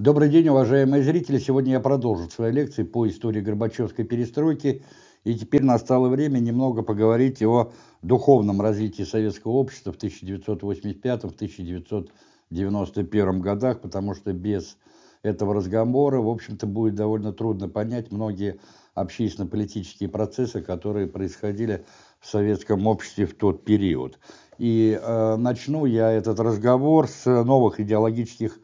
Добрый день, уважаемые зрители! Сегодня я продолжу свои лекции по истории Горбачевской перестройки. И теперь настало время немного поговорить о духовном развитии советского общества в 1985-1991 годах, потому что без этого разговора, в общем-то, будет довольно трудно понять многие общественно-политические процессы, которые происходили в советском обществе в тот период. И э, начну я этот разговор с новых идеологических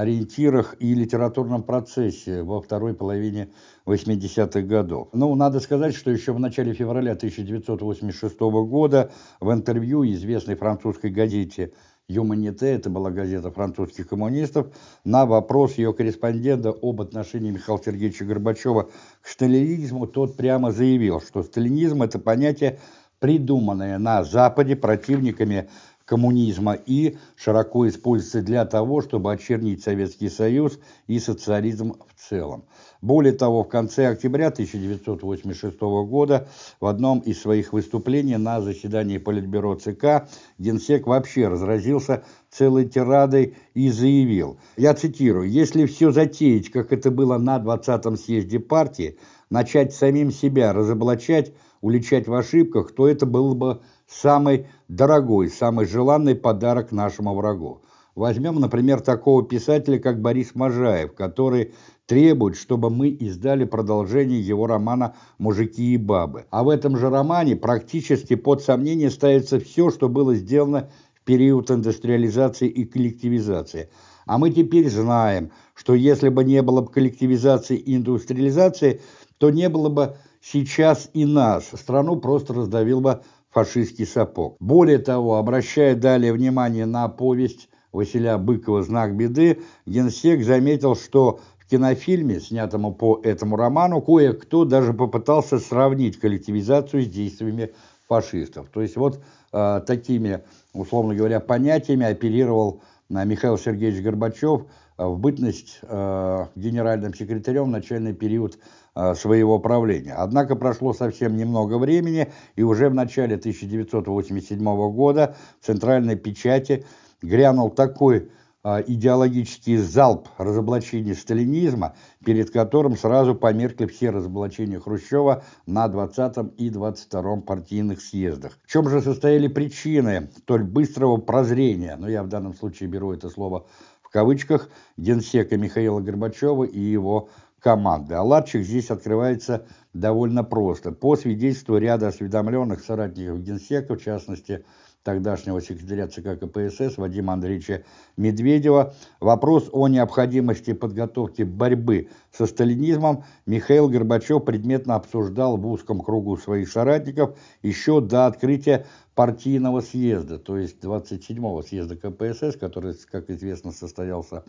ориентирах и литературном процессе во второй половине 80-х годов. Ну, надо сказать, что еще в начале февраля 1986 года в интервью известной французской газете «Юманите», это была газета французских коммунистов, на вопрос ее корреспондента об отношении Михаила Сергеевича Горбачева к сталинизму, тот прямо заявил, что сталинизм – это понятие, придуманное на Западе противниками коммунизма и широко используется для того, чтобы очернить Советский Союз и социализм в целом. Более того, в конце октября 1986 года в одном из своих выступлений на заседании Политбюро ЦК Генсек вообще разразился целой тирадой и заявил, я цитирую, «Если все затеять, как это было на 20-м съезде партии, начать самим себя разоблачать, уличать в ошибках, то это было бы самый дорогой, самый желанный подарок нашему врагу. Возьмем, например, такого писателя, как Борис Можаев, который требует, чтобы мы издали продолжение его романа «Мужики и бабы». А в этом же романе практически под сомнение ставится все, что было сделано в период индустриализации и коллективизации. А мы теперь знаем, что если бы не было бы коллективизации и индустриализации, то не было бы сейчас и нас. Страну просто раздавил бы фашистский сапог. Более того, обращая далее внимание на повесть Василия Быкова «Знак беды», генсек заметил, что в кинофильме, снятому по этому роману, кое-кто даже попытался сравнить коллективизацию с действиями фашистов. То есть вот э, такими, условно говоря, понятиями оперировал Михаил Сергеевич Горбачев э, в бытность э, генеральным секретарем в начальный период Э, своего правления. Однако прошло совсем немного времени, и уже в начале 1987 года в центральной печати грянул такой идеологический залп разоблачения сталинизма, перед которым сразу померкли все разоблачения Хрущева на 20 и 22 партийных съездах. В чем же состояли причины столь быстрого прозрения, но ну, я в данном случае беру это слово в кавычках, генсека Михаила Горбачева и его команды. А ларчик здесь открывается довольно просто. По свидетельству ряда осведомленных соратников Генсека, в частности, тогдашнего секретаря ЦК КПСС Вадима Андреевича Медведева, вопрос о необходимости подготовки борьбы со сталинизмом Михаил Горбачев предметно обсуждал в узком кругу своих соратников еще до открытия партийного съезда, то есть 27-го съезда КПСС, который, как известно, состоялся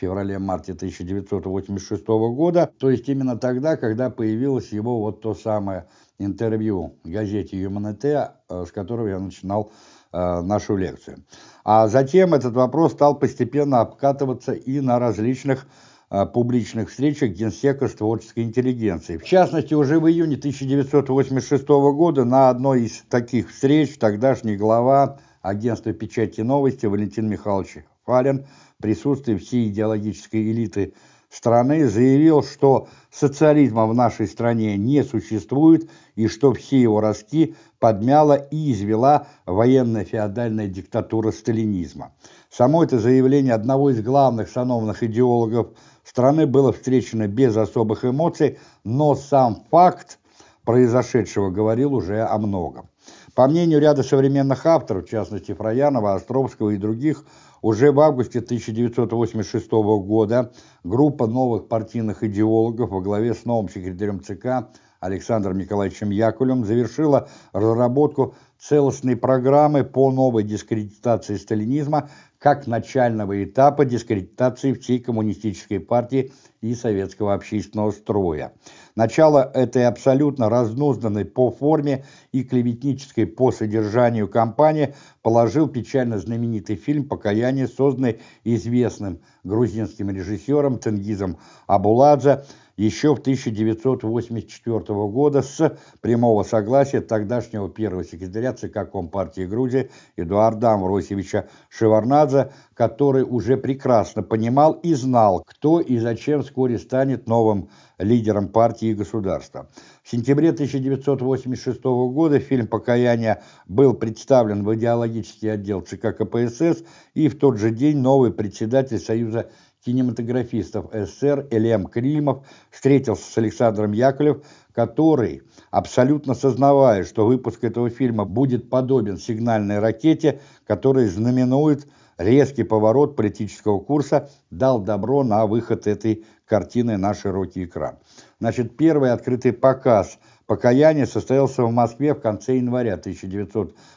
феврале-марте 1986 года, то есть именно тогда, когда появилось его вот то самое интервью в газете «Юманите», э, с которого я начинал э, нашу лекцию. А затем этот вопрос стал постепенно обкатываться и на различных э, публичных встречах Генсека с творческой интеллигенцией. В частности, уже в июне 1986 года на одной из таких встреч тогдашний глава агентства печати новости Валентин Михайлович В присутствии всей идеологической элиты страны заявил, что социализма в нашей стране не существует и что все его ростки подмяла и извела военно-феодальная диктатура сталинизма. Само это заявление одного из главных сановных идеологов страны было встречено без особых эмоций, но сам факт произошедшего говорил уже о многом. По мнению ряда современных авторов, в частности Фраянова, Островского и других, уже в августе 1986 года группа новых партийных идеологов во главе с новым секретарем ЦК Александром Николаевичем Якулем завершила разработку целостной программы по новой дискредитации сталинизма как начального этапа дискредитации всей коммунистической партии и советского общественного строя. Начало этой абсолютно разнузданной по форме и клеветнической по содержанию кампании положил печально знаменитый фильм «Покаяние», созданный известным грузинским режиссером Тенгизом Абуладзе еще в 1984 года с прямого согласия тогдашнего первого секретаря ЦК Компартии Грузии Эдуарда Амвросевича Шеварнадзе, который уже прекрасно понимал и знал, кто и зачем вскоре станет новым лидером партии и государства. В сентябре 1986 года фильм «Покаяние» был представлен в идеологический отдел ЦК КПСС, и в тот же день новый председатель Союза кинематографистов СССР Элем Крилимов встретился с Александром Яковлев, который, абсолютно сознавая, что выпуск этого фильма будет подобен сигнальной ракете, которая знаменует резкий поворот политического курса, дал добро на выход этой картины на широкий экран. Значит, первый открытый показ «Покаяние» состоялся в Москве в конце января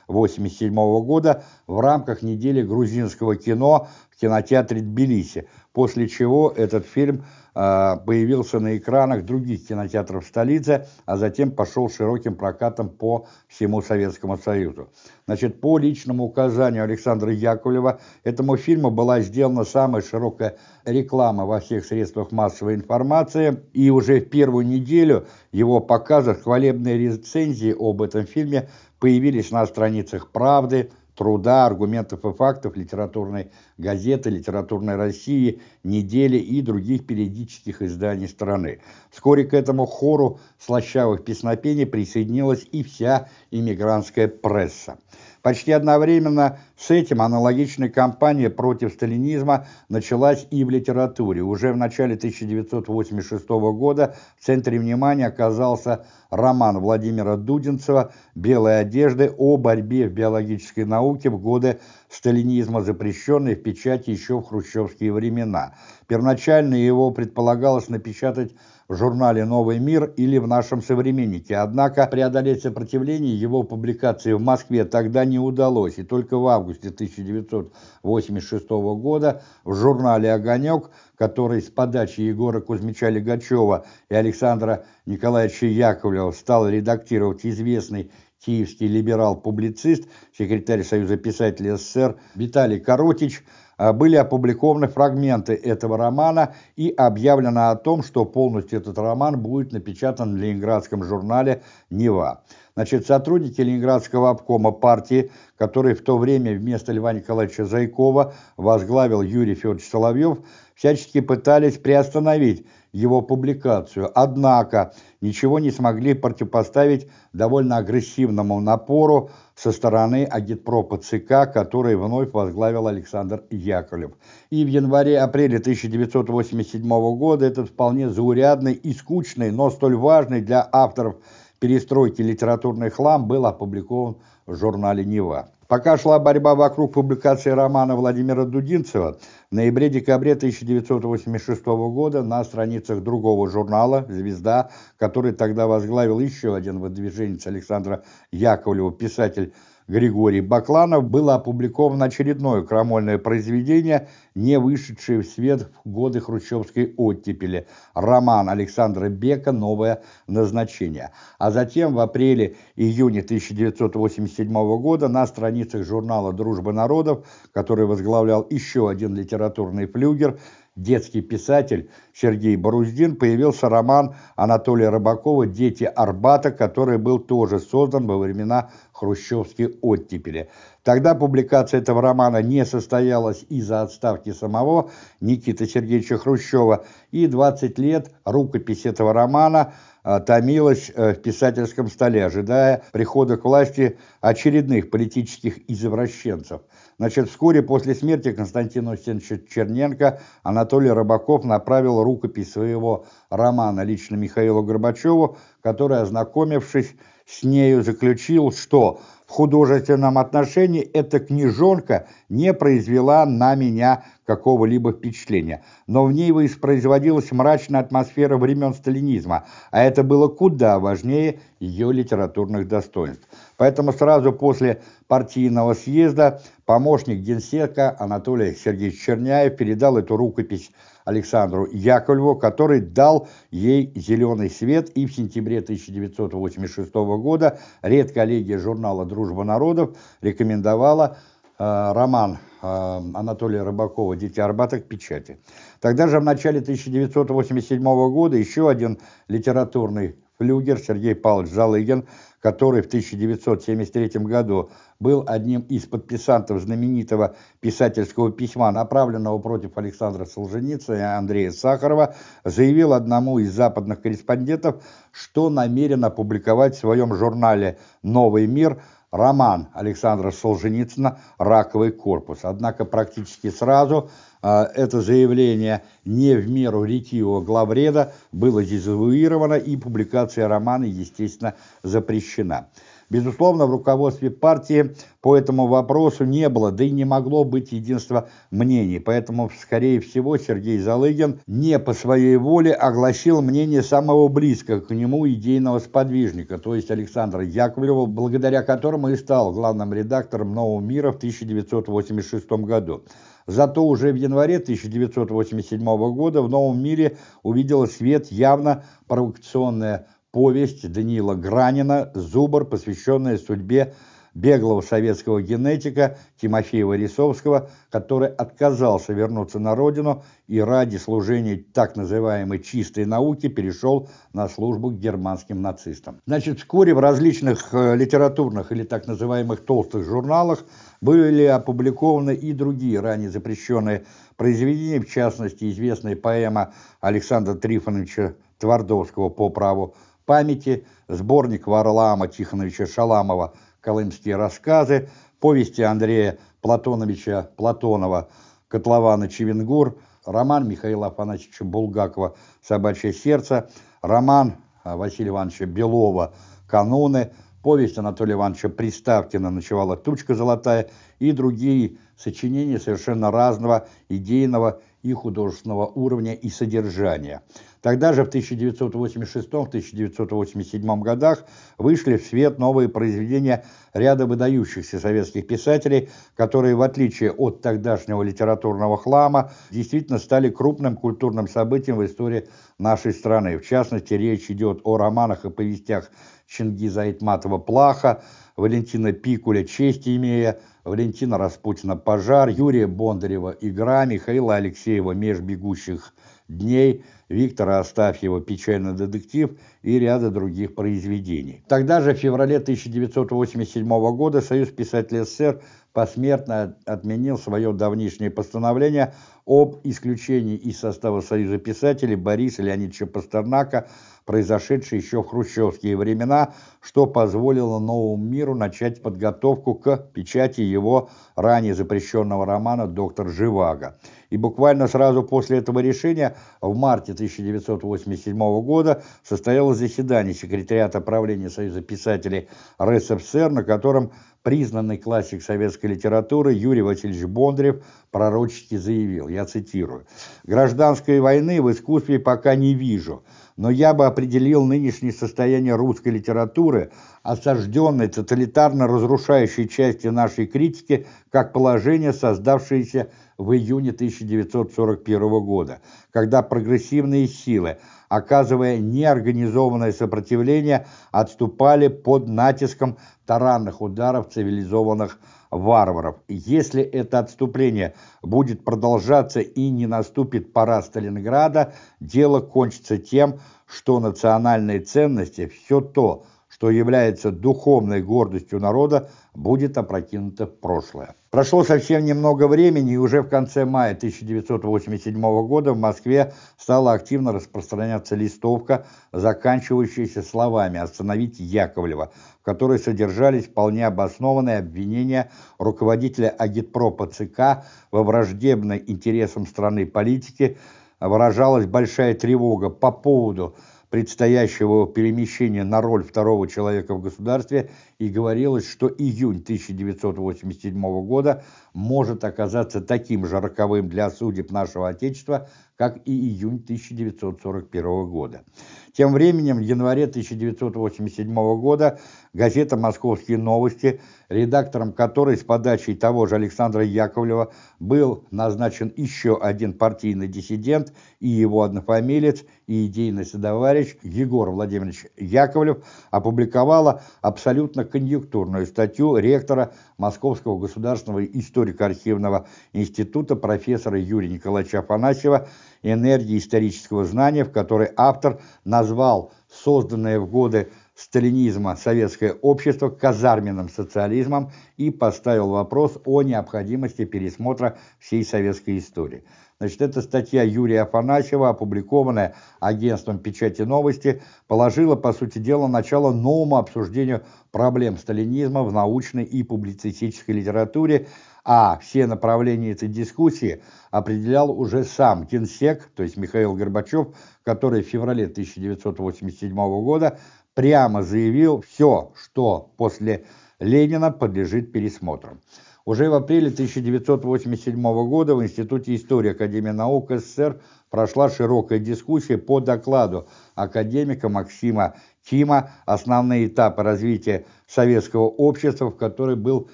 1987 года в рамках недели грузинского кино в кинотеатре Тбилиси после чего этот фильм а, появился на экранах других кинотеатров столицы, а затем пошел широким прокатом по всему Советскому Союзу. Значит, по личному указанию Александра Яковлева этому фильму была сделана самая широкая реклама во всех средствах массовой информации, и уже в первую неделю его показа хвалебные рецензии об этом фильме появились на страницах «Правды», труда, аргументов и фактов литературной газеты, литературной России, недели и других периодических изданий страны. Вскоре к этому хору слащавых песнопений присоединилась и вся иммигрантская пресса. Почти одновременно с этим аналогичная кампания против сталинизма началась и в литературе. Уже в начале 1986 года в центре внимания оказался роман Владимира Дудинцева «Белые одежды» о борьбе в биологической науке в годы сталинизма, запрещенной в печати еще в хрущевские времена. Первоначально его предполагалось напечатать в журнале «Новый мир» или в «Нашем современнике». Однако преодолеть сопротивление его публикации в Москве тогда не удалось, и только в августе 1986 года в журнале «Огонек», который с подачи Егора Кузьмича Легачева и Александра Николаевича Яковлева стал редактировать известный киевский либерал-публицист, секретарь Союза писателей СССР Виталий Коротич, были опубликованы фрагменты этого романа и объявлено о том, что полностью этот роман будет напечатан в ленинградском журнале «Нева». Значит, сотрудники Ленинградского обкома партии, который в то время вместо Льва Николаевича Зайкова возглавил Юрий Федорович Соловьев, всячески пытались приостановить его публикацию, однако ничего не смогли противопоставить довольно агрессивному напору со стороны агитпропа ЦК, который вновь возглавил Александр Яковлев. И в январе-апреле 1987 года этот вполне заурядный и скучный, но столь важный для авторов перестройки литературный хлам был опубликован в журнале «Нева». Пока шла борьба вокруг публикации романа Владимира Дудинцева, в ноябре-декабре 1986 года на страницах другого журнала «Звезда», который тогда возглавил еще один выдвиженец Александра Яковлева, писатель Григорий Бакланов было опубликовано очередное крамольное произведение, не вышедшее в свет в годы хрущевской оттепели, роман Александра Бека «Новое назначение». А затем в апреле-июне 1987 года на страницах журнала «Дружба народов», который возглавлял еще один литературный флюгер, детский писатель Сергей Боруздин появился роман Анатолия Рыбакова «Дети Арбата», который был тоже создан во времена хрущевской оттепели. Тогда публикация этого романа не состоялась из-за отставки самого Никиты Сергеевича Хрущева, и 20 лет рукопись этого романа а, томилась э, в писательском столе, ожидая прихода к власти очередных политических извращенцев – Значит, вскоре после смерти Константина Устиновича Черненко Анатолий Рыбаков направил рукопись своего романа лично Михаилу Горбачеву, который, ознакомившись с нею, заключил, что в художественном отношении эта книжонка не произвела на меня какого-либо впечатления, но в ней воспроизводилась мрачная атмосфера времен сталинизма, а это было куда важнее ее литературных достоинств. Поэтому сразу после партийного съезда помощник генсека Анатолий Сергеевич Черняев передал эту рукопись Александру Яковлеву, который дал ей зеленый свет, и в сентябре 1986 года редколлегия журнала «Дружба народов» рекомендовала э, роман э, Анатолия Рыбакова «Дитя Арбата» к печати. Тогда же в начале 1987 года еще один литературный флюгер Сергей Павлович Залыгин, который в 1973 году был одним из подписантов знаменитого писательского письма, направленного против Александра Солженицына и Андрея Сахарова, заявил одному из западных корреспондентов, что намерен опубликовать в своем журнале «Новый мир» роман Александра Солженицына «Раковый корпус». Однако практически сразу это заявление не в меру ретивого главреда было дезавуировано и публикация романа, естественно, запрещена. Безусловно, в руководстве партии по этому вопросу не было, да и не могло быть единства мнений, поэтому, скорее всего, Сергей Залыгин не по своей воле огласил мнение самого близкого к нему идейного сподвижника, то есть Александра Яковлева, благодаря которому и стал главным редактором «Нового мира» в 1986 году. Зато уже в январе 1987 года в «Новом мире» увидела свет явно провокационная повесть Даниила Гранина «Зубр», посвященная судьбе беглого советского генетика Тимофея Варисовского, который отказался вернуться на родину и ради служения так называемой чистой науки перешел на службу к германским нацистам. Значит, вскоре в различных э, литературных или так называемых толстых журналах были опубликованы и другие ранее запрещенные произведения, в частности, известная поэма Александра Трифоновича Твардовского «По праву памяти», сборник Варлаама Тихоновича Шаламова «Колымские рассказы», повести Андрея Платоновича Платонова «Котлована Чевенгур», роман Михаила Афанасьевича Булгакова. «Собачье сердце», роман Василия Ивановича Белова. «Кануны», повесть Анатолия Ивановича Приставкина «Ночевала тучка золотая» и другие сочинения совершенно разного идейного и художественного уровня и содержания. Тогда же в 1986-1987 годах вышли в свет новые произведения ряда выдающихся советских писателей, которые, в отличие от тогдашнего литературного хлама, действительно стали крупным культурным событием в истории нашей страны. В частности, речь идет о романах и повестях Чингиза Айтматова-Плаха, Валентина Пикуля «Честь имея», Валентина Распутина «Пожар», Юрия Бондарева «Игра», Михаила Алексеева «Меж бегущих дней», Виктора Астафьева «Печальный детектив» и ряда других произведений. Тогда же, в феврале 1987 года, Союз писателей СССР посмертно отменил свое давнишнее постановление об исключении из состава Союза писателей Бориса Леонидовича Пастернака, произошедшее еще в хрущевские времена, что позволило новому миру начать подготовку к печати его ранее запрещенного романа «Доктор Живаго». И буквально сразу после этого решения в марте 1987 года состоялось заседание секретариата правления Союза писателей РСФСР, на котором признанный классик советской литературы Юрий Васильевич Бондарев пророчески заявил, я цитирую, «Гражданской войны в искусстве пока не вижу, но я бы определил нынешнее состояние русской литературы, осажденной тоталитарно разрушающей части нашей критики, как положение, создавшееся в июне 1941 года, когда прогрессивные силы, оказывая неорганизованное сопротивление, отступали под натиском таранных ударов цивилизованных варваров. Если это отступление будет продолжаться и не наступит пора Сталинграда, дело кончится тем, что национальные ценности, все то, что является духовной гордостью народа, будет опрокинуто в прошлое. Прошло совсем немного времени, и уже в конце мая 1987 года в Москве стала активно распространяться листовка, заканчивающаяся словами «Остановить Яковлева», в которой содержались вполне обоснованные обвинения руководителя агитпропа ЦК во враждебной интересам страны политики, выражалась большая тревога по поводу предстоящего перемещения на роль второго человека в государстве и говорилось, что июнь 1987 года может оказаться таким же роковым для судеб нашего Отечества, как и июнь 1941 года. Тем временем в январе 1987 года газета «Московские новости» редактором которой с подачи того же Александра Яковлева был назначен еще один партийный диссидент и его однофамилец и идейный сотоварищ Егор Владимирович Яковлев, опубликовала абсолютно конъюнктурную статью ректора Московского государственного историко-архивного института профессора Юрия Николаевича Афанасьева «Энергия исторического знания», в которой автор назвал созданное в годы сталинизма советское общество казарменным социализмом и поставил вопрос о необходимости пересмотра всей советской истории. Значит, эта статья Юрия Афанасьева, опубликованная агентством «Печати новости», положила, по сути дела, начало новому обсуждению проблем сталинизма в научной и публицистической литературе, а все направления этой дискуссии определял уже сам генсек, то есть Михаил Горбачев, который в феврале 1987 года прямо заявил все, что после Ленина подлежит пересмотру. Уже в апреле 1987 года в Институте истории Академии наук СССР прошла широкая дискуссия по докладу академика Максима Кима «Основные этапы развития советского общества», в которой был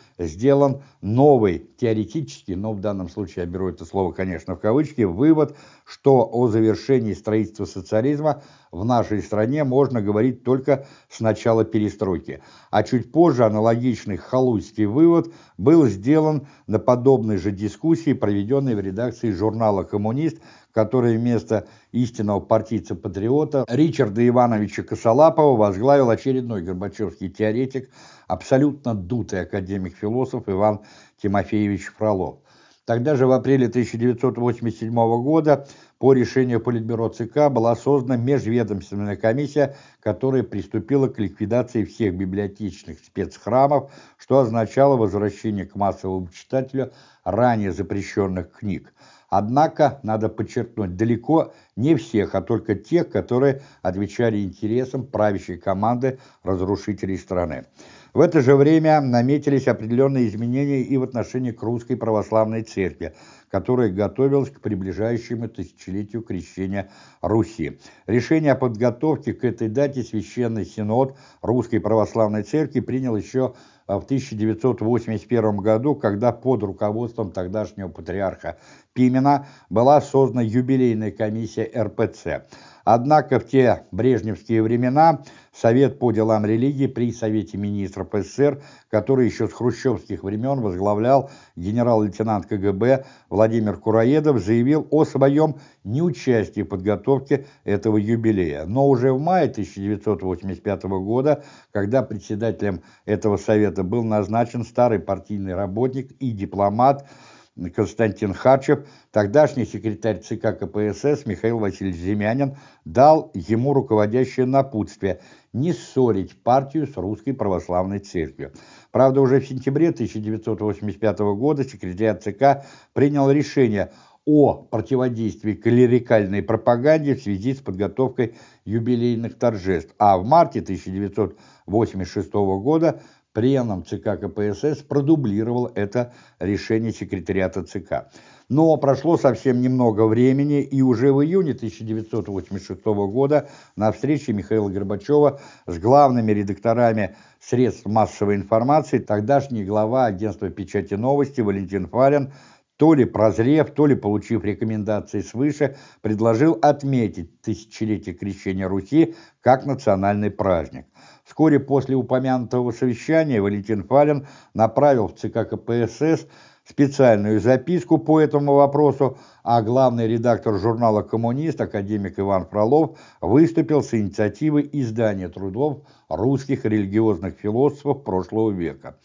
сделан новый теоретический, но в данном случае я беру это слово, конечно, в кавычки, вывод, что о завершении строительства социализма в нашей стране можно говорить только с начала перестройки. А чуть позже аналогичный халуйский вывод был сделан на подобной же дискуссии, проведенной в редакции журнала «Коммунист», который вместо истинного партийца-патриота Ричарда Ивановича Косолапова возглавил очередной горбачевский теоретик, абсолютно дутый академик-философ Иван Тимофеевич Фролов. Тогда же в апреле 1987 года по решению Политбюро ЦК была создана межведомственная комиссия, которая приступила к ликвидации всех библиотечных спецхрамов, что означало возвращение к массовому читателю ранее запрещенных книг. Однако, надо подчеркнуть, далеко не всех, а только тех, которые отвечали интересам правящей команды разрушителей страны. В это же время наметились определенные изменения и в отношении к русской православной церкви, которая готовилась к приближающему тысячелетию крещения Руси. Решение о подготовке к этой дате Священный Синод Русской Православной Церкви принял еще в 1981 году, когда под руководством тогдашнего патриарха Пимена была создана юбилейная комиссия РПЦ. Однако в те брежневские времена Совет по делам религии при Совете министров СССР, который еще с хрущевских времен возглавлял генерал-лейтенант КГБ Владимир Кураедов, заявил о своем неучастии в подготовке этого юбилея. Но уже в мае 1985 года, когда председателем этого совета был назначен старый партийный работник и дипломат Константин Хачев, тогдашний секретарь ЦК КПСС Михаил Васильевич Земянин дал ему руководящее напутствие не ссорить партию с Русской Православной Церковью. Правда, уже в сентябре 1985 года секретарь ЦК принял решение о противодействии клерикальной пропаганде в связи с подготовкой юбилейных торжеств, а в марте 1986 года Пленум ЦК КПСС продублировал это решение секретариата ЦК. Но прошло совсем немного времени, и уже в июне 1986 года на встрече Михаила Горбачева с главными редакторами средств массовой информации тогдашний глава агентства печати новости Валентин Фарин то ли прозрев, то ли получив рекомендации свыше, предложил отметить тысячелетие крещения Руси как национальный праздник. Вскоре после упомянутого совещания Валентин Фалин направил в ЦК КПСС специальную записку по этому вопросу, а главный редактор журнала «Коммунист» академик Иван Фролов выступил с инициативой издания трудов русских религиозных философов прошлого века.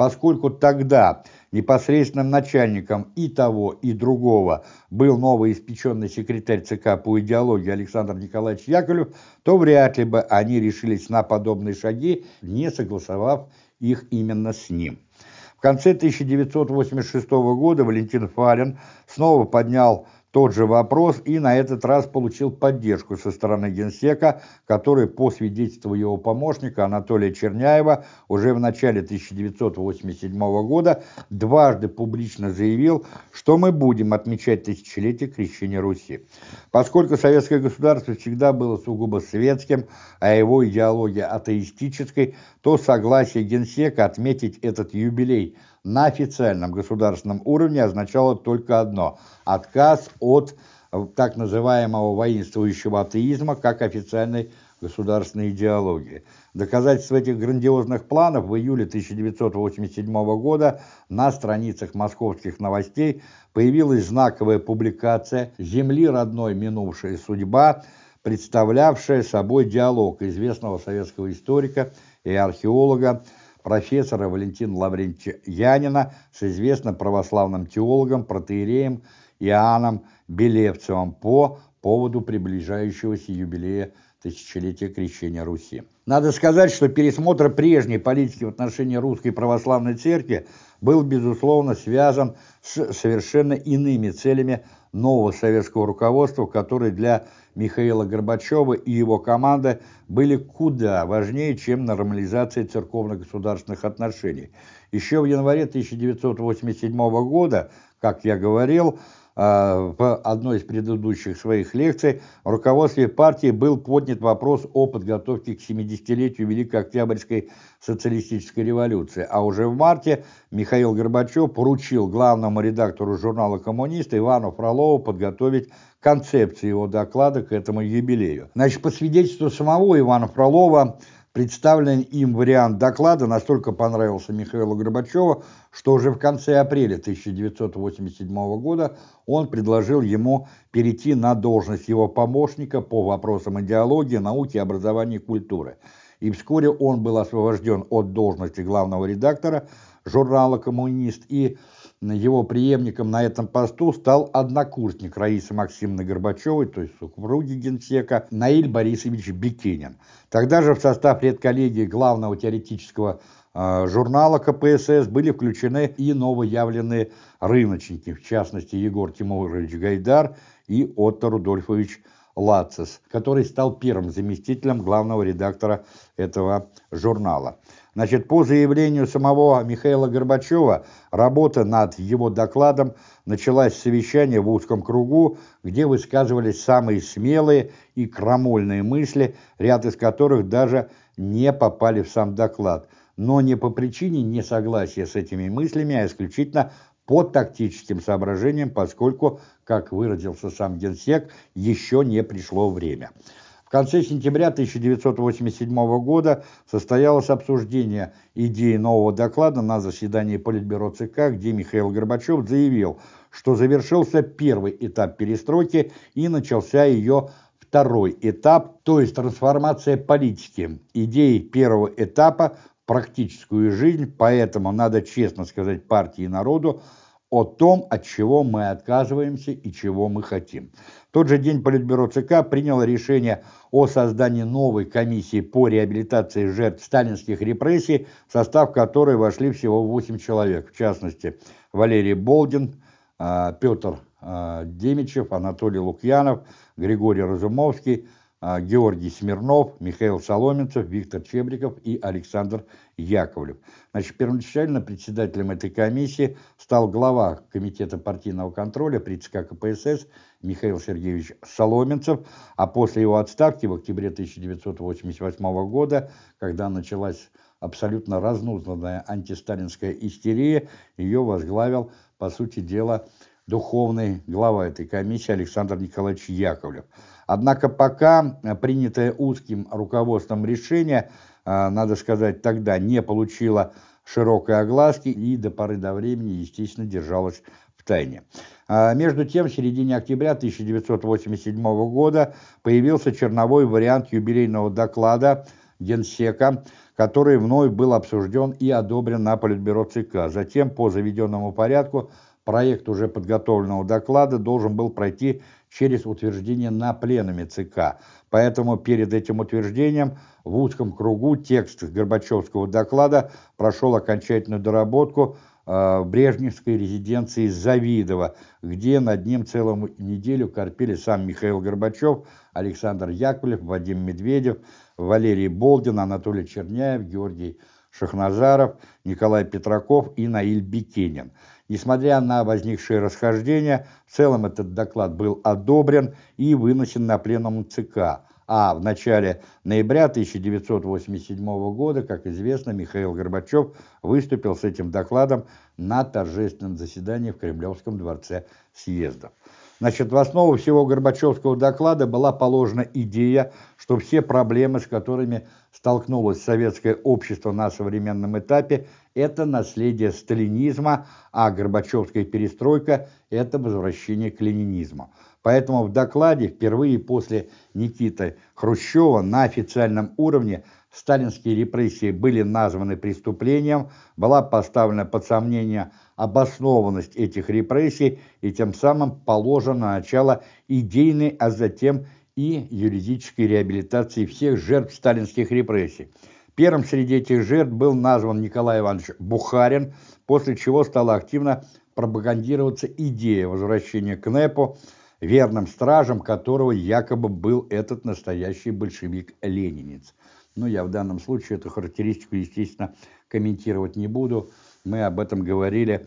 Поскольку тогда непосредственным начальником и того, и другого был новоиспеченный секретарь ЦК по идеологии Александр Николаевич Яковлев, то вряд ли бы они решились на подобные шаги, не согласовав их именно с ним. В конце 1986 года Валентин Фалин снова поднял тот же вопрос и на этот раз получил поддержку со стороны Генсека, который, по свидетельству его помощника Анатолия Черняева, уже в начале 1987 года дважды публично заявил, что мы будем отмечать тысячелетие крещения Руси. Поскольку советское государство всегда было сугубо светским, а его идеология атеистической, то согласие Генсека отметить этот юбилей – на официальном государственном уровне означало только одно – отказ от э, так называемого воинствующего атеизма как официальной государственной идеологии. Доказательство этих грандиозных планов в июле 1987 года на страницах московских новостей появилась знаковая публикация «Земли родной минувшая судьба», представлявшая собой диалог известного советского историка и археолога профессора Валентина Лаврентьевича Янина с известным православным теологом, протеереем Иоанном Белевцевым по поводу приближающегося юбилея тысячелетия крещения Руси. Надо сказать, что пересмотр прежней политики в отношении Русской Православной Церкви был, безусловно, связан с совершенно иными целями нового советского руководства, которые для Михаила Горбачева и его команды были куда важнее, чем нормализация церковно-государственных отношений. Еще в январе 1987 года, как я говорил, в одной из предыдущих своих лекций в руководстве партии был поднят вопрос о подготовке к 70-летию Великой Октябрьской социалистической революции, а уже в марте Михаил Горбачев поручил главному редактору журнала «Коммунист» Ивану Фролову подготовить концепцию его доклада к этому юбилею. Значит, по свидетельству самого Ивана Фролова, Представленный им вариант доклада настолько понравился Михаилу Горбачеву, что уже в конце апреля 1987 года он предложил ему перейти на должность его помощника по вопросам идеологии, науки, образования и культуры. И вскоре он был освобожден от должности главного редактора журнала «Коммунист» и его преемником на этом посту стал однокурсник Раисы Максимовны Горбачевой, то есть супруги генсека, Наиль Борисович Бекенин. Тогда же в состав редколлегии главного теоретического э, журнала КПСС были включены и новоявленные рыночники, в частности Егор Тимурович Гайдар и Отто Рудольфович Лацис, который стал первым заместителем главного редактора этого журнала. Значит, по заявлению самого Михаила Горбачева, работа над его докладом началась с совещания в узком кругу, где высказывались самые смелые и крамольные мысли, ряд из которых даже не попали в сам доклад, но не по причине несогласия с этими мыслями, а исключительно по тактическим соображениям, поскольку, как выразился сам генсек, еще не пришло время. В конце сентября 1987 года состоялось обсуждение идеи нового доклада на заседании Политбюро ЦК, где Михаил Горбачев заявил, что завершился первый этап перестройки и начался ее второй этап, то есть трансформация политики. Идеи первого этапа в практическую жизнь, поэтому надо честно сказать партии и народу о том, от чего мы отказываемся и чего мы хотим. Тот же день Политбюро ЦК приняло решение о создании новой комиссии по реабилитации жертв сталинских репрессий, в состав которой вошли всего 8 человек, в частности Валерий Болдин, а, Петр а, Демичев, Анатолий Лукьянов, Григорий Разумовский, Георгий Смирнов, Михаил Соломенцев, Виктор Чебриков и Александр Яковлев. Значит, первоначально председателем этой комиссии стал глава Комитета партийного контроля при ЦК КПСС Михаил Сергеевич Соломенцев, а после его отставки в октябре 1988 года, когда началась абсолютно разнузданная антисталинская истерия, ее возглавил, по сути дела, духовный глава этой комиссии Александр Николаевич Яковлев. Однако пока принятое узким руководством решение – а, надо сказать, тогда не получила широкой огласки и до поры до времени, естественно, держалась в тайне. А, между тем, в середине октября 1987 года появился черновой вариант юбилейного доклада Генсека, который вновь был обсужден и одобрен на Политбюро ЦК. Затем, по заведенному порядку, проект уже подготовленного доклада должен был пройти через утверждение на пленуме ЦК. Поэтому перед этим утверждением в узком кругу текст Горбачевского доклада прошел окончательную доработку в Брежневской резиденции Завидово, где над ним целую неделю корпели сам Михаил Горбачев, Александр Яковлев, Вадим Медведев, Валерий Болдин, Анатолий Черняев, Георгий Шахназаров, Николай Петраков и Наиль Бекенин. Несмотря на возникшие расхождения, в целом этот доклад был одобрен и вынесен на пленум ЦК, а в начале ноября 1987 года, как известно, Михаил Горбачев выступил с этим докладом на торжественном заседании в Кремлевском дворце съездов. Значит, в основу всего Горбачевского доклада была положена идея, что все проблемы, с которыми столкнулось советское общество на современном этапе, это наследие сталинизма, а Горбачевская перестройка – это возвращение к ленинизму. Поэтому в докладе впервые после Никиты Хрущева на официальном уровне сталинские репрессии были названы преступлением, была поставлена под сомнение обоснованность этих репрессий и тем самым положено начало идейной, а затем и юридической реабилитации всех жертв сталинских репрессий. Первым среди этих жертв был назван Николай Иванович Бухарин, после чего стала активно пропагандироваться идея возвращения к НЭПу, верным стражем которого якобы был этот настоящий большевик-ленинец. Но я в данном случае эту характеристику, естественно, комментировать не буду мы об этом говорили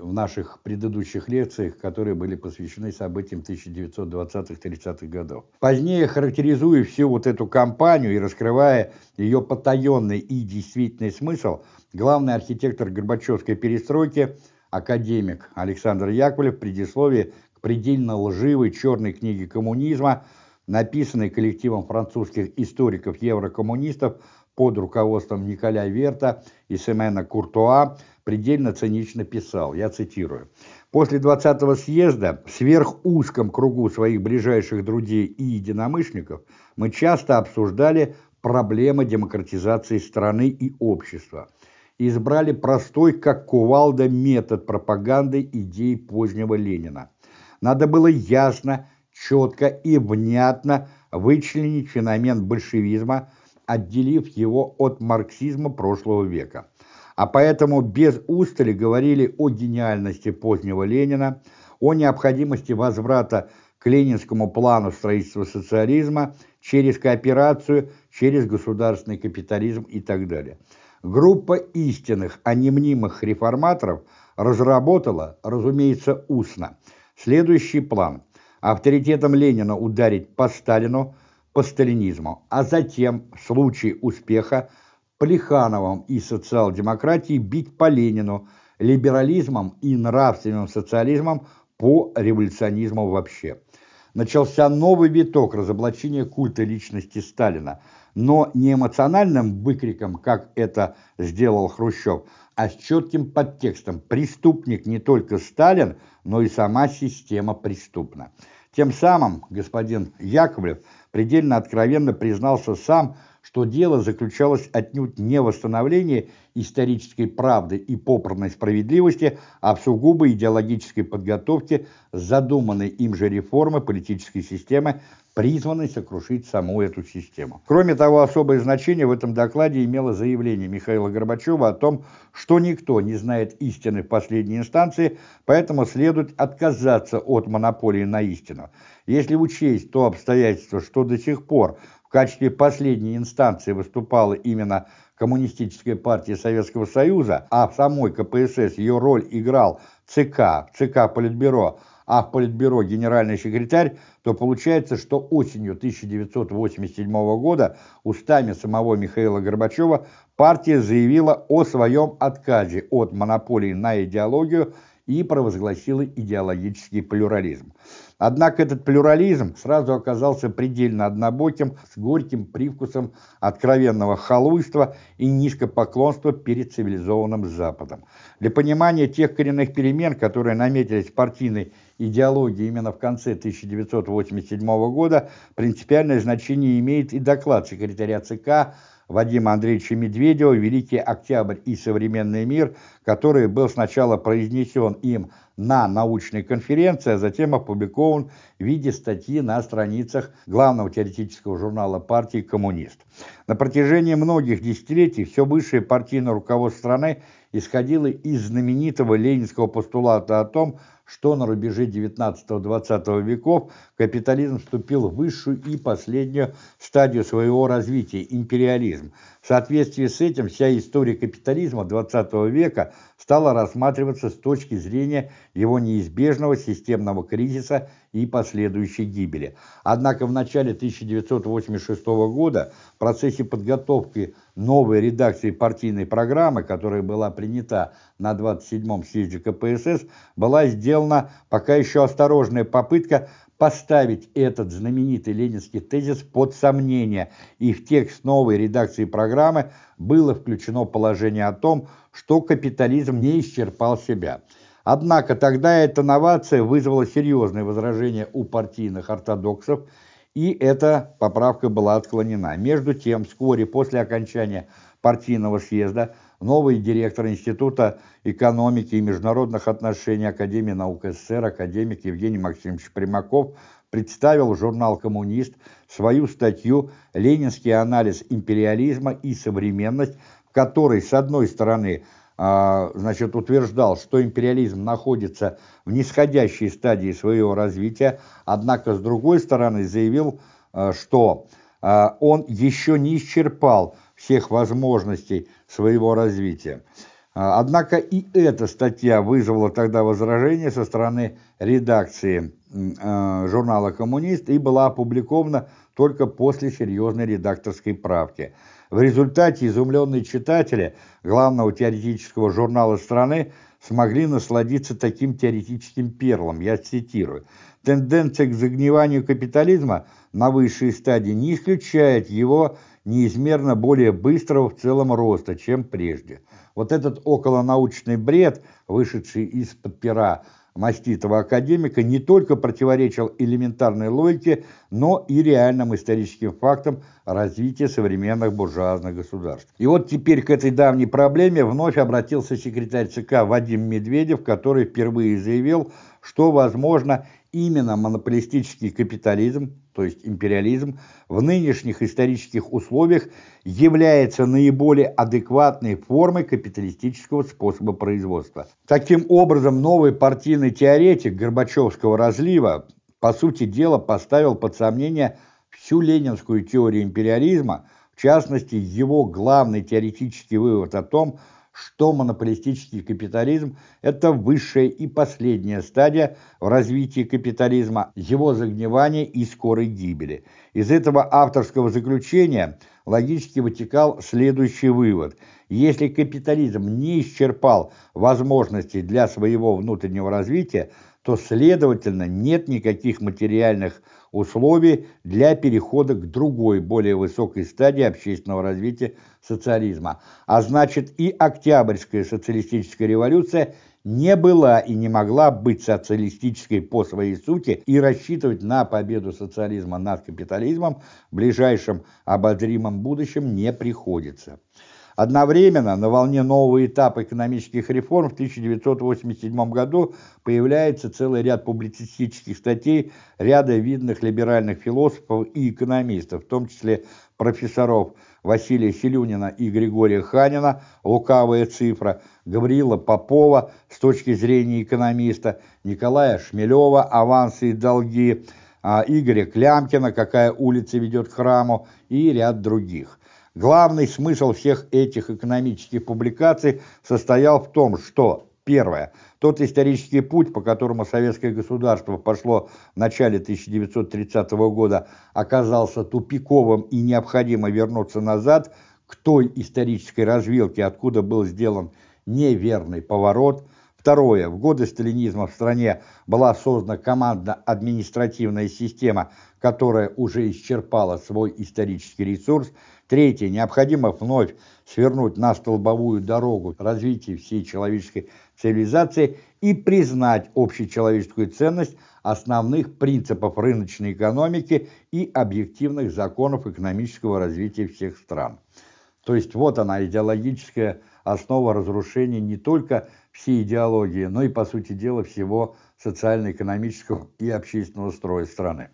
в наших предыдущих лекциях, которые были посвящены событиям 1920-30-х годов. Позднее, характеризуя всю вот эту кампанию и раскрывая ее потаенный и действительный смысл, главный архитектор Горбачевской перестройки, академик Александр Яковлев в предисловии к предельно лживой черной книге коммунизма, написанной коллективом французских историков-еврокоммунистов, под руководством Николя Верта и Семена Куртуа предельно цинично писал, я цитирую, «После 20-го съезда в сверхузком кругу своих ближайших друзей и единомышленников мы часто обсуждали проблемы демократизации страны и общества избрали простой, как кувалда, метод пропаганды идей позднего Ленина. Надо было ясно, четко и внятно вычленить феномен большевизма – отделив его от марксизма прошлого века. А поэтому без устали говорили о гениальности позднего Ленина, о необходимости возврата к ленинскому плану строительства социализма через кооперацию, через государственный капитализм и так далее. Группа истинных, а не мнимых реформаторов разработала, разумеется, устно, следующий план. Авторитетом Ленина ударить по Сталину – по сталинизму, а затем, в случае успеха, Плехановым и социал-демократией бить по Ленину, либерализмом и нравственным социализмом по революционизму вообще. Начался новый виток разоблачения культа личности Сталина, но не эмоциональным выкриком, как это сделал Хрущев, а с четким подтекстом «преступник не только Сталин, но и сама система преступна». Тем самым господин Яковлев – предельно откровенно признался сам, что дело заключалось отнюдь не в восстановлении исторической правды и попранной справедливости, а в сугубо идеологической подготовке задуманной им же реформы политической системы, призванной сокрушить саму эту систему. Кроме того, особое значение в этом докладе имело заявление Михаила Горбачева о том, что никто не знает истины в последней инстанции, поэтому следует отказаться от монополии на истину. Если учесть то обстоятельство, что до сих пор качестве последней инстанции выступала именно Коммунистическая партия Советского Союза, а в самой КПСС ее роль играл ЦК, ЦК Политбюро, а в Политбюро генеральный секретарь, то получается, что осенью 1987 года устами самого Михаила Горбачева партия заявила о своем отказе от монополии на идеологию и провозгласила идеологический плюрализм. Однако этот плюрализм сразу оказался предельно однобоким, с горьким привкусом откровенного халуйства и низкопоклонства перед цивилизованным Западом. Для понимания тех коренных перемен, которые наметились в партийной идеологии именно в конце 1987 года, принципиальное значение имеет и доклад секретаря ЦК Вадима Андреевича Медведева «Великий Октябрь и современный мир», который был сначала произнесен им на научной конференции, а затем опубликован в виде статьи на страницах главного теоретического журнала партии «Коммунист». На протяжении многих десятилетий все высшее партийное руководство страны исходила из знаменитого ленинского постулата о том, что на рубеже XIX-XX веков капитализм вступил в высшую и последнюю стадию своего развития – империализм. В соответствии с этим вся история капитализма XX века стала рассматриваться с точки зрения его неизбежного системного кризиса и последующей гибели. Однако в начале 1986 года в процессе подготовки новой редакции партийной программы, которая была принята на 27-м съезде КПСС, была сделана пока еще осторожная попытка поставить этот знаменитый ленинский тезис под сомнение, и в текст новой редакции программы было включено положение о том, что капитализм не исчерпал себя. Однако тогда эта новация вызвала серьезные возражения у партийных ортодоксов, и эта поправка была отклонена. Между тем, вскоре после окончания партийного съезда новый директор Института экономики и международных отношений Академии наук СССР, академик Евгений Максимович Примаков, представил журнал «Коммунист» свою статью «Ленинский анализ империализма и современность», в которой, с одной стороны, значит, утверждал, что империализм находится в нисходящей стадии своего развития, однако, с другой стороны, заявил, а, что а, он еще не исчерпал всех возможностей своего развития. Однако и эта статья вызвала тогда возражение со стороны редакции журнала «Коммунист» и была опубликована только после серьезной редакторской правки – в результате изумленные читатели главного теоретического журнала страны смогли насладиться таким теоретическим перлом, я цитирую. Тенденция к загниванию капитализма на высшей стадии не исключает его неизмерно более быстрого в целом роста, чем прежде. Вот этот околонаучный бред, вышедший из-под пера маститого академика не только противоречил элементарной логике, но и реальным историческим фактам развития современных буржуазных государств. И вот теперь к этой давней проблеме вновь обратился секретарь ЦК Вадим Медведев, который впервые заявил, что, возможно, именно монополистический капитализм, то есть империализм, в нынешних исторических условиях является наиболее адекватной формой капиталистического способа производства. Таким образом, новый партийный теоретик Горбачевского разлива, по сути дела, поставил под сомнение всю ленинскую теорию империализма, в частности, его главный теоретический вывод о том, что монополистический капитализм – это высшая и последняя стадия в развитии капитализма, его загнивания и скорой гибели. Из этого авторского заключения логически вытекал следующий вывод. Если капитализм не исчерпал возможностей для своего внутреннего развития, то, следовательно, нет никаких материальных условий для перехода к другой, более высокой стадии общественного развития социализма. А значит, и Октябрьская социалистическая революция не была и не могла быть социалистической по своей сути и рассчитывать на победу социализма над капитализмом в ближайшем обозримом будущем не приходится. Одновременно на волне нового этапа экономических реформ в 1987 году появляется целый ряд публицистических статей ряда видных либеральных философов и экономистов, в том числе профессоров Василия Селюнина и Григория Ханина «Лукавая цифра», Гавриила Попова с точки зрения экономиста, Николая Шмелева «Авансы и долги», а Игоря Клямкина «Какая улица ведет к храму» и ряд других. Главный смысл всех этих экономических публикаций состоял в том, что, первое, тот исторический путь, по которому советское государство пошло в начале 1930 года, оказался тупиковым и необходимо вернуться назад к той исторической развилке, откуда был сделан неверный поворот. Второе. В годы сталинизма в стране была создана командно-административная система, которая уже исчерпала свой исторический ресурс. Третье. Необходимо вновь свернуть на столбовую дорогу развития всей человеческой цивилизации и признать общечеловеческую ценность основных принципов рыночной экономики и объективных законов экономического развития всех стран. То есть вот она, идеологическая основа разрушения не только всей идеологии, но и, по сути дела, всего социально-экономического и общественного строя страны.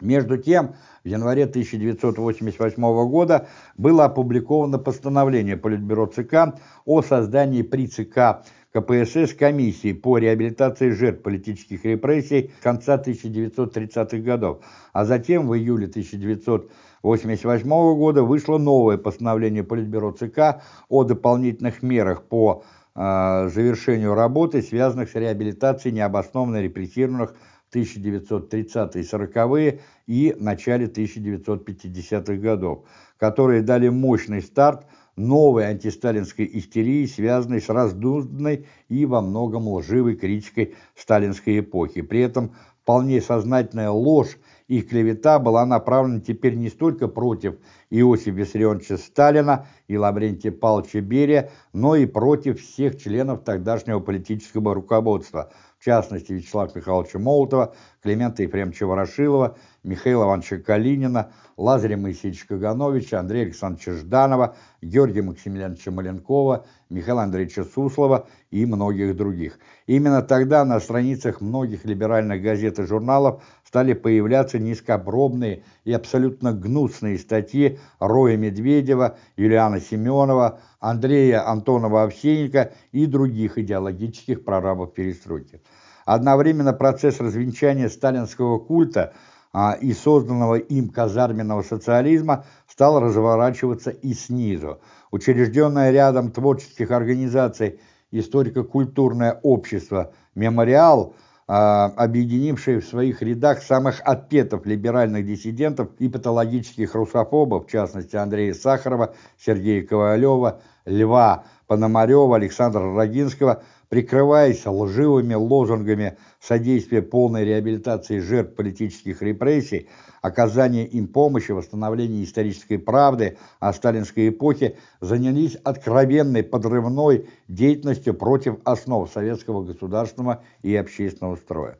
Между тем, в январе 1988 года было опубликовано постановление Политбюро ЦК о создании при ЦК КПСС комиссии по реабилитации жертв политических репрессий конца 1930-х годов, а затем в июле 1988 года вышло новое постановление Политбюро ЦК о дополнительных мерах по э, завершению работы, связанных с реабилитацией необоснованно репрессированных 1930-е и 40-е и начале 1950-х годов, которые дали мощный старт новой антисталинской истерии, связанной с раздузданной и во многом лживой критикой сталинской эпохи. При этом вполне сознательная ложь и клевета была направлена теперь не столько против Иосифа Виссарионовича Сталина и Лаврентия Павловича Берия, но и против всех членов тогдашнего политического руководства – в частности Вячеслава Михайловича Молотова, Климента Ефремовича Ворошилова, Михаила Ивановича Калинина, Лазаря Моисеевича Кагановича, Андрея Александровича Жданова, Георгия Максимiliaновича Маленкова, Михаила Андреевича Суслова и многих других. Именно тогда на страницах многих либеральных газет и журналов стали появляться низкопробные и абсолютно гнусные статьи Роя Медведева, Юлиана Семенова, Андрея Антонова-Овсеенко и других идеологических прорабов перестройки. Одновременно процесс развенчания сталинского культа а, и созданного им казарменного социализма стал разворачиваться и снизу. Учрежденное рядом творческих организаций историко-культурное общество «Мемориал» объединившие в своих рядах самых отпетов либеральных диссидентов и патологических русофобов, в частности Андрея Сахарова, Сергея Ковалева, Льва Пономарева, Александра Рогинского, прикрываясь лживыми лозунгами содействия полной реабилитации жертв политических репрессий, оказания им помощи, восстановления исторической правды о сталинской эпохе, занялись откровенной подрывной деятельностью против основ советского государственного и общественного строя.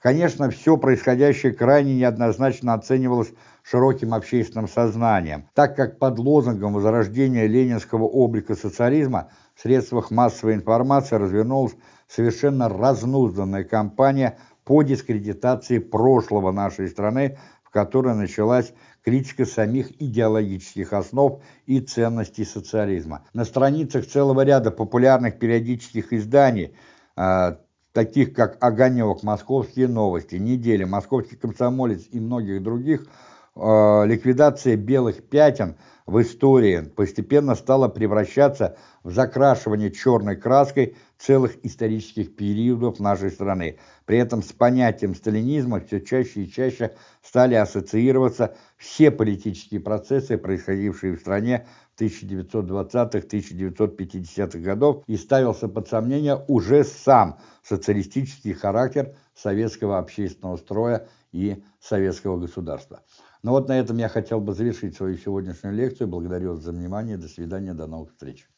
Конечно, все происходящее крайне неоднозначно оценивалось широким общественным сознанием, так как под лозунгом возрождения ленинского облика социализма в средствах массовой информации развернулась совершенно разнузданная кампания по дискредитации прошлого нашей страны, в которой началась критика самих идеологических основ и ценностей социализма. На страницах целого ряда популярных периодических изданий а, таких как «Огонек», «Московские новости», «Неделя», «Московский комсомолец» и многих других, э, ликвидация белых пятен в истории постепенно стала превращаться в закрашивание черной краской целых исторических периодов нашей страны. При этом с понятием сталинизма все чаще и чаще стали ассоциироваться все политические процессы, происходившие в стране 1920-1950-х годов и ставился под сомнение уже сам социалистический характер советского общественного строя и советского государства. Ну вот на этом я хотел бы завершить свою сегодняшнюю лекцию. Благодарю вас за внимание. До свидания, до новых встреч.